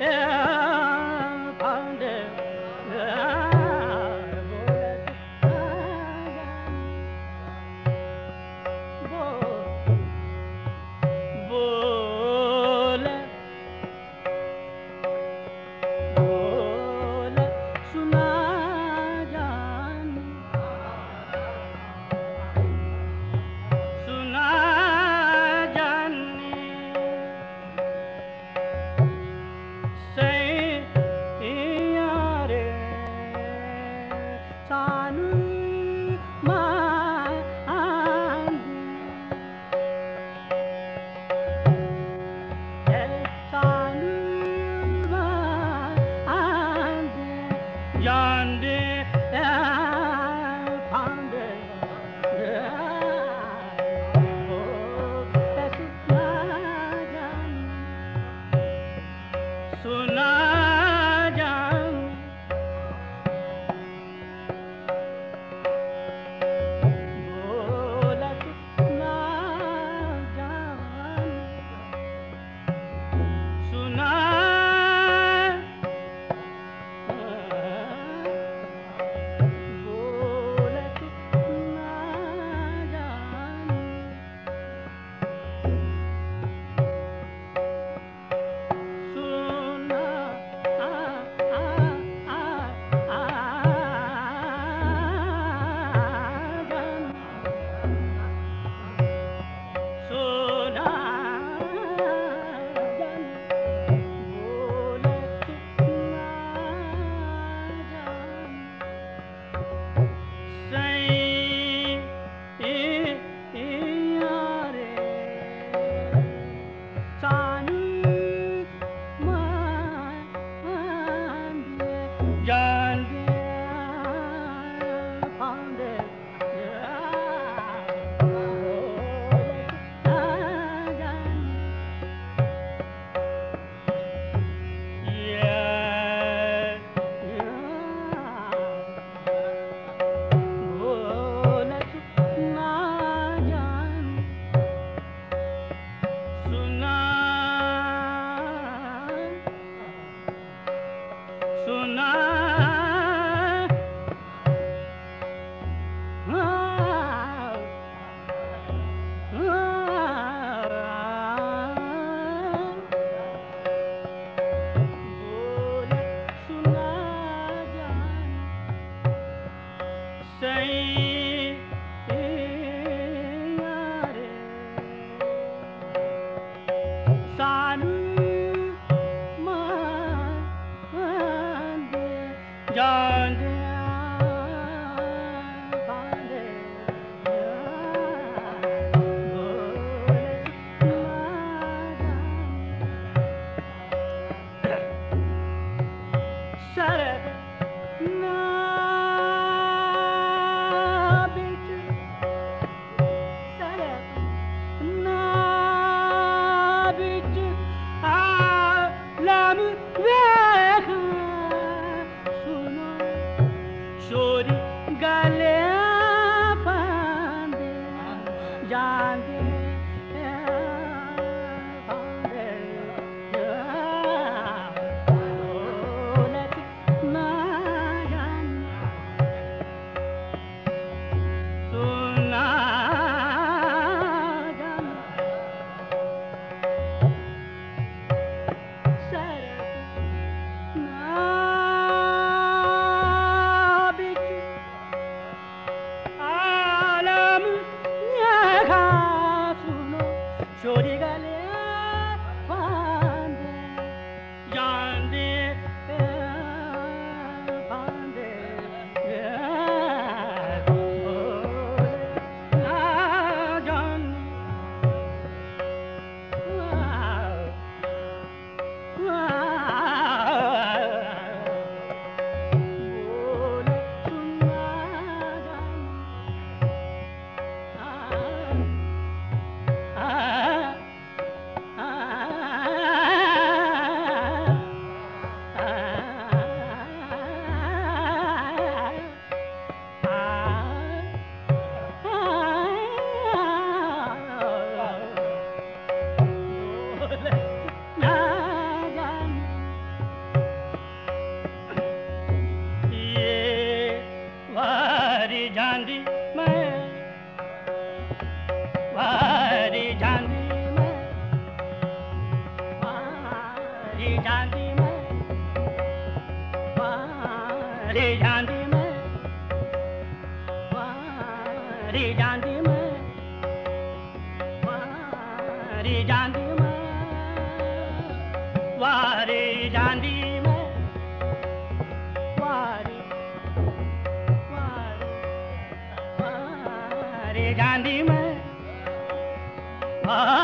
ए री ਜਾਂਦੀ ਮੈਂ ਵਾਰੀ ਜਾਂਦੀ ਮੈਂ ਵਾਰੀ ਜਾਂਦੀ ਮੈਂ ਵਾਰੀ ਵਾਰੀ ਵਾਰੀ ਜਾਂਦੀ ਮੈਂ ਆ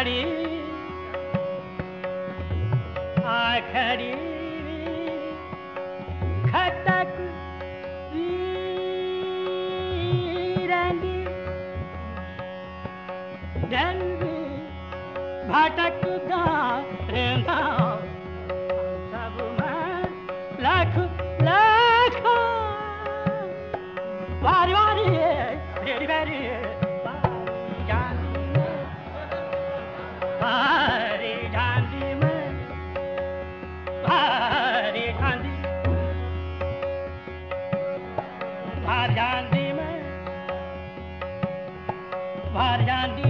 घड़ी आ घड़ी खटक रंगी ढंग भटकदा रहंदा jadi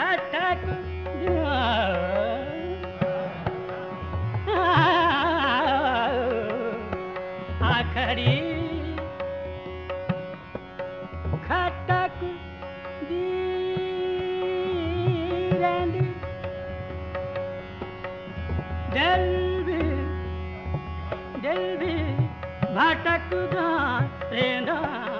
खटक आखड़ी खटक दी रंडी दिल भी दिल भटक रेंदा सब